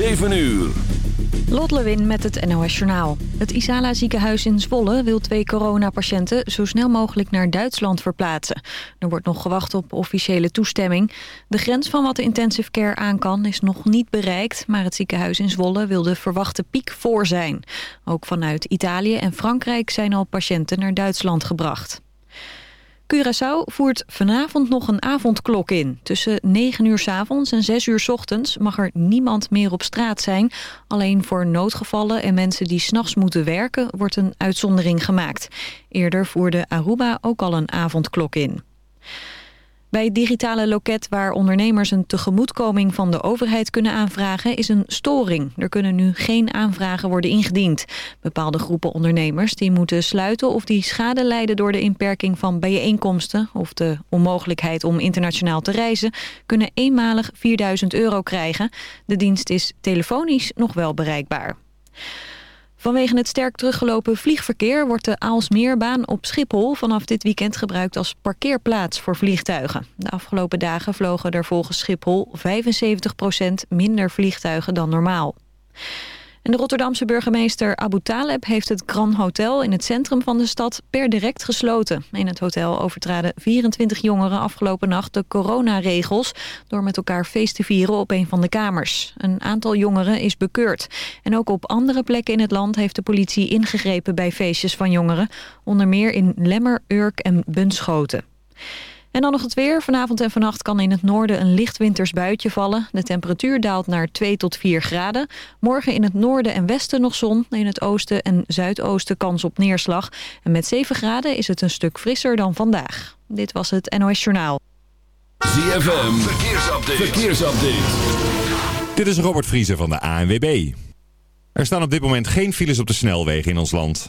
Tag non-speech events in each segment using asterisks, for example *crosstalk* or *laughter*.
7 uur. Lot Lewin met het NOS Journaal. Het Isala ziekenhuis in Zwolle wil twee coronapatiënten zo snel mogelijk naar Duitsland verplaatsen. Er wordt nog gewacht op officiële toestemming. De grens van wat de intensive care aan kan is nog niet bereikt, maar het ziekenhuis in Zwolle wil de verwachte piek voor zijn. Ook vanuit Italië en Frankrijk zijn al patiënten naar Duitsland gebracht. Curaçao voert vanavond nog een avondklok in. Tussen 9 uur s avonds en 6 uur s ochtends mag er niemand meer op straat zijn. Alleen voor noodgevallen en mensen die s'nachts moeten werken wordt een uitzondering gemaakt. Eerder voerde Aruba ook al een avondklok in. Bij het digitale loket waar ondernemers een tegemoetkoming van de overheid kunnen aanvragen is een storing. Er kunnen nu geen aanvragen worden ingediend. Bepaalde groepen ondernemers die moeten sluiten of die schade lijden door de inperking van bijeenkomsten of de onmogelijkheid om internationaal te reizen kunnen eenmalig 4000 euro krijgen. De dienst is telefonisch nog wel bereikbaar. Vanwege het sterk teruggelopen vliegverkeer wordt de Aalsmeerbaan op Schiphol vanaf dit weekend gebruikt als parkeerplaats voor vliegtuigen. De afgelopen dagen vlogen er volgens Schiphol 75% minder vliegtuigen dan normaal. En de Rotterdamse burgemeester Abu Taleb heeft het Grand Hotel in het centrum van de stad per direct gesloten. In het hotel overtraden 24 jongeren afgelopen nacht de coronaregels door met elkaar feest te vieren op een van de kamers. Een aantal jongeren is bekeurd. En ook op andere plekken in het land heeft de politie ingegrepen bij feestjes van jongeren. Onder meer in Lemmer, Urk en Bunschoten. En dan nog het weer. Vanavond en vannacht kan in het noorden een licht winters buitje vallen. De temperatuur daalt naar 2 tot 4 graden. Morgen in het noorden en westen nog zon. In het oosten en zuidoosten kans op neerslag. En met 7 graden is het een stuk frisser dan vandaag. Dit was het NOS Journaal. ZFM, verkeersupdate. verkeersupdate. Dit is Robert Vriezer van de ANWB. Er staan op dit moment geen files op de snelwegen in ons land.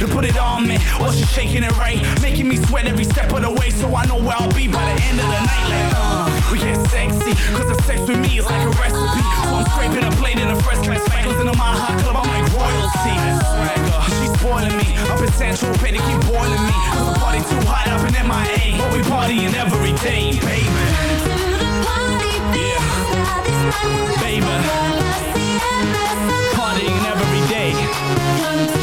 To put it on me. While she's shaking it right, making me sweat every step of the way. So I know where I'll be by the end of the night. Like, uh, we get sexy, cause the sex with me is like a recipe. So I'm scraping a plate in a first class spangles into my hot club. I'm like royalty. She's spoiling me. Up in Central Pay to keep boiling me. Cause the party too hot up in MIA. But we partying every day, baby. Yeah. Baby. Partying every day.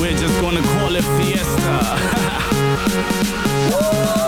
We're just gonna call it fiesta. *laughs*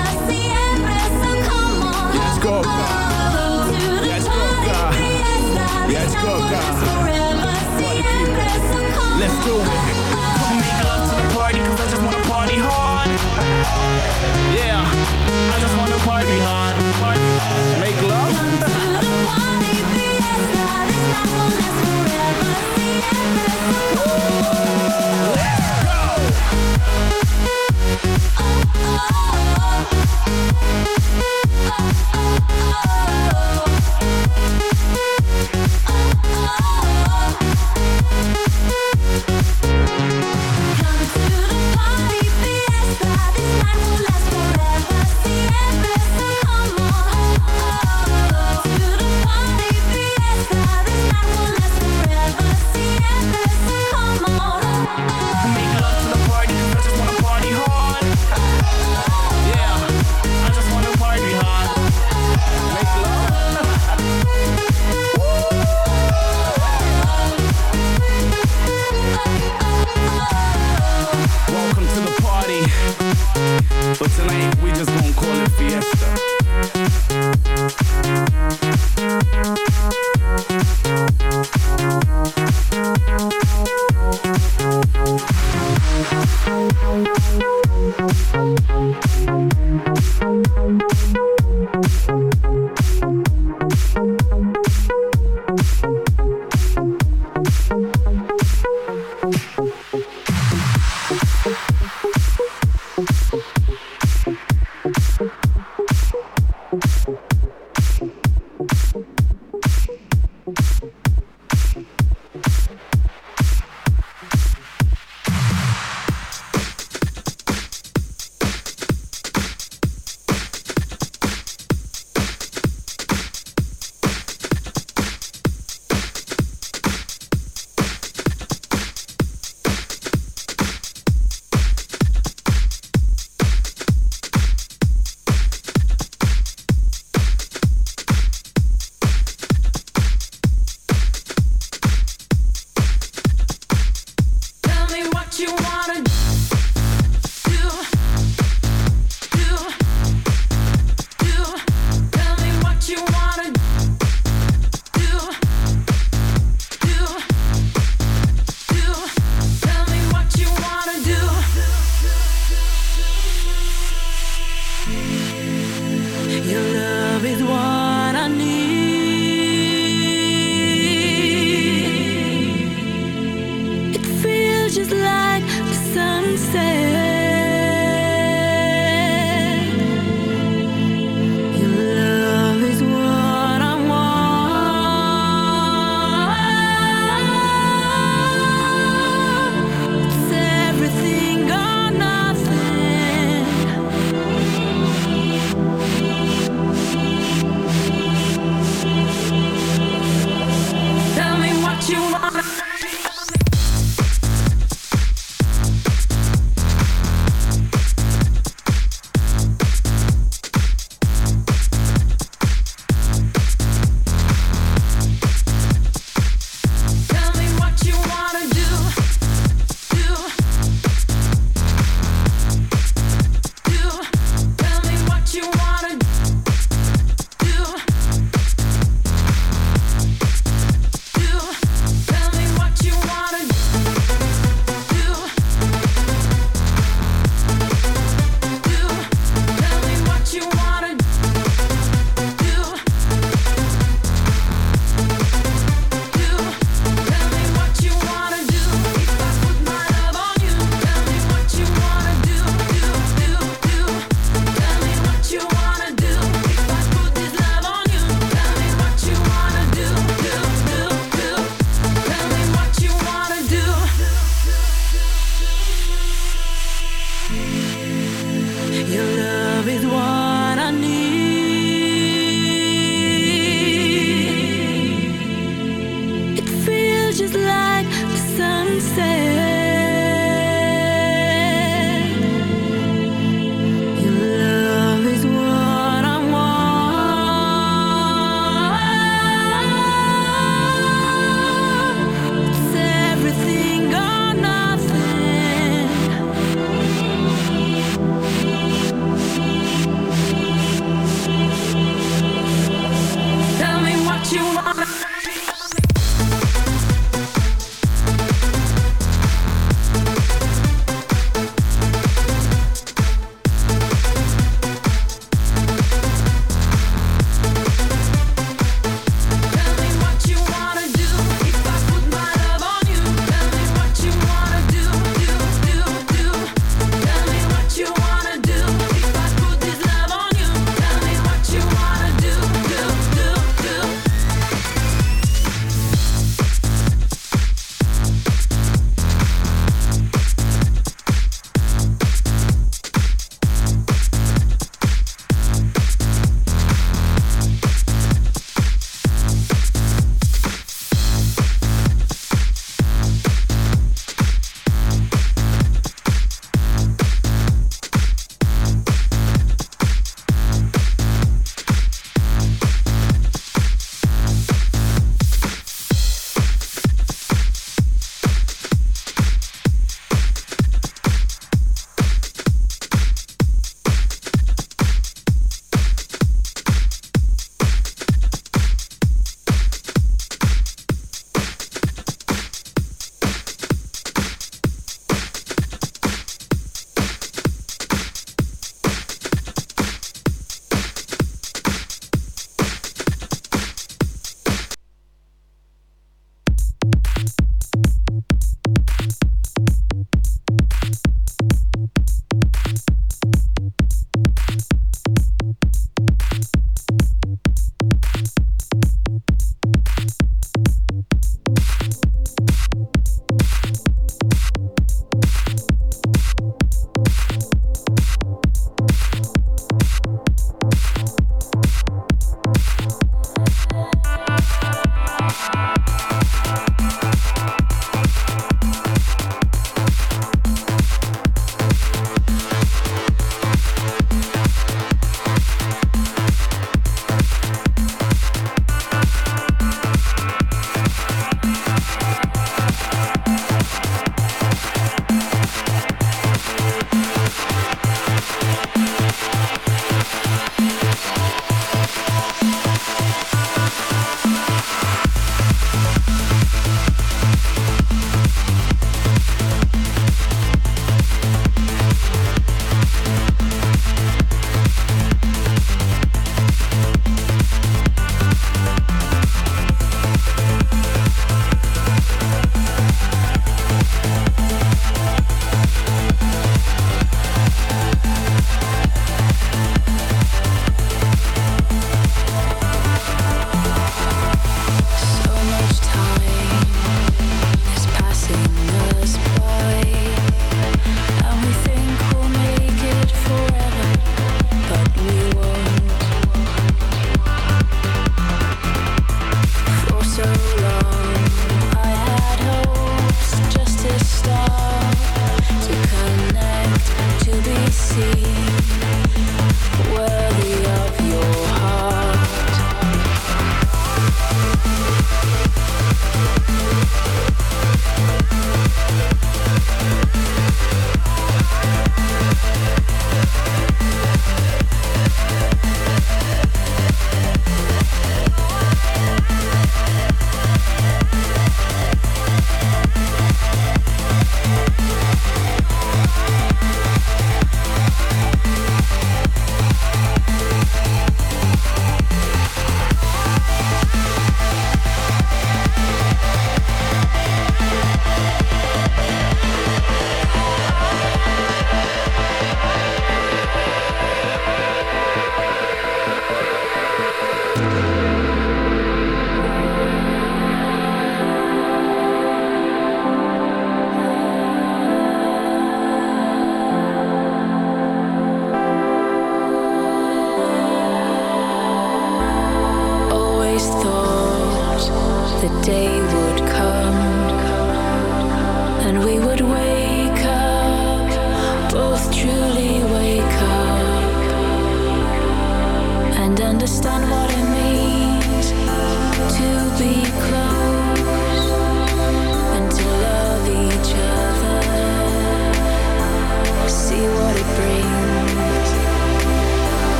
Let's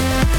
It's